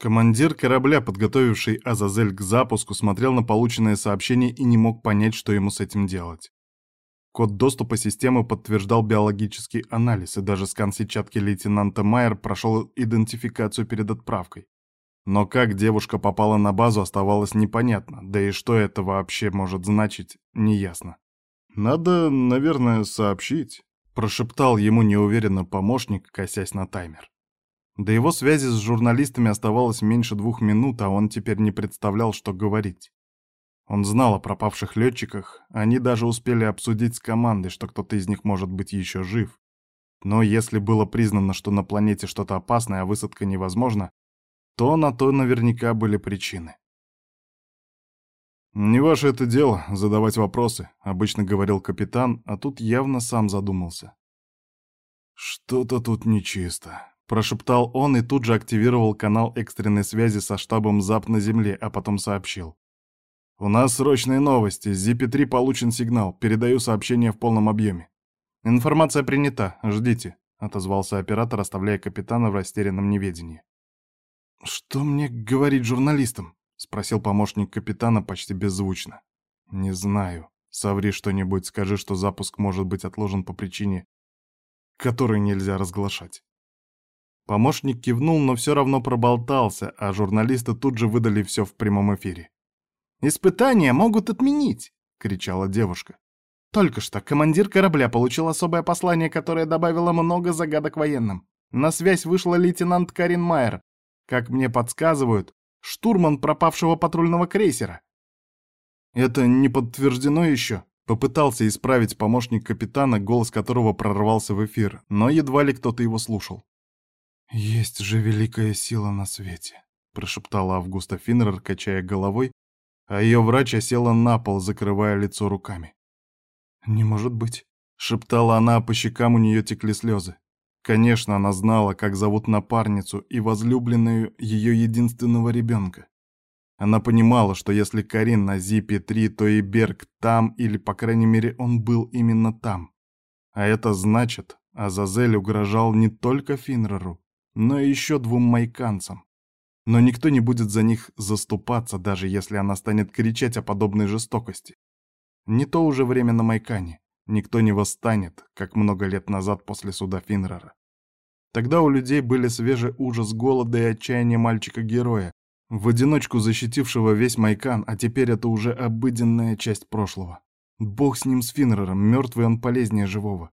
Командир корабля, подготовивший Азазель к запуску, смотрел на полученное сообщение и не мог понять, что ему с этим делать. Код доступа системы подтверждал биологический анализ, и даже скан сетчатки лейтенанта Майер прошел идентификацию перед отправкой. Но как девушка попала на базу, оставалось непонятно, да и что это вообще может значить, неясно. «Надо, наверное, сообщить», — прошептал ему неуверенно помощник, косясь на таймер. До его связи с журналистами оставалось меньше двух минут, а он теперь не представлял, что говорить. Он знал о пропавших летчиках, они даже успели обсудить с командой, что кто-то из них может быть еще жив. Но если было признано, что на планете что-то опасное, а высадка невозможна, то на то наверняка были причины. «Не ваше это дело — задавать вопросы», — обычно говорил капитан, а тут явно сам задумался. «Что-то тут нечисто», — прошептал он и тут же активировал канал экстренной связи со штабом ЗАП на Земле, а потом сообщил. «У нас срочные новости. С ZP-3 получен сигнал. Передаю сообщение в полном объеме». «Информация принята. Ждите», — отозвался оператор, оставляя капитана в растерянном неведении. «Что мне говорить журналистам?» — спросил помощник капитана почти беззвучно. «Не знаю. Соври что-нибудь, скажи, что запуск может быть отложен по причине, которую нельзя разглашать». Помощник кивнул, но все равно проболтался, а журналисты тут же выдали все в прямом эфире. «Испытания могут отменить!» — кричала девушка. Только что командир корабля получил особое послание, которое добавило много загадок военным. На связь вышла лейтенант Карин Майер, как мне подсказывают, штурман пропавшего патрульного крейсера. Это не подтверждено еще. Попытался исправить помощник капитана, голос которого прорвался в эфир, но едва ли кто-то его слушал. «Есть же великая сила на свете», — прошептала Августа Финнер, качая головой, а ее врач осела на пол, закрывая лицо руками. «Не может быть», — шептала она, а по щекам у нее текли слезы. Конечно, она знала, как зовут напарницу и возлюбленную ее единственного ребенка. Она понимала, что если Карин на Зипе-3, то и Берг там, или, по крайней мере, он был именно там. А это значит, Азазель угрожал не только Финреру, но и еще двум майканцам. Но никто не будет за них заступаться, даже если она станет кричать о подобной жестокости. Не то уже время на Майкане. Никто не восстанет, как много лет назад после суда Финрера. Тогда у людей были свежий ужас голода и отчаяния мальчика-героя, в одиночку защитившего весь Майкан, а теперь это уже обыденная часть прошлого. Бог с ним, с Финрером, мертвый он полезнее живого.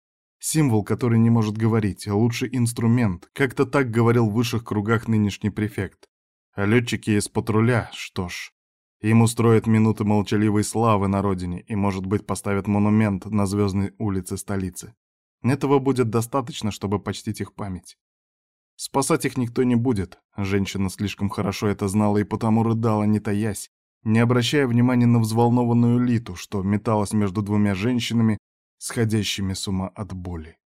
Символ, который не может говорить, лучший инструмент, как-то так говорил в высших кругах нынешний префект. А летчики из патруля, что ж, им устроят минуты молчаливой славы на родине и, может быть, поставят монумент на звездной улице столицы. Этого будет достаточно, чтобы почтить их память. Спасать их никто не будет. Женщина слишком хорошо это знала и потому рыдала, не таясь, не обращая внимания на взволнованную Литу, что металась между двумя женщинами, сходящими с ума от боли.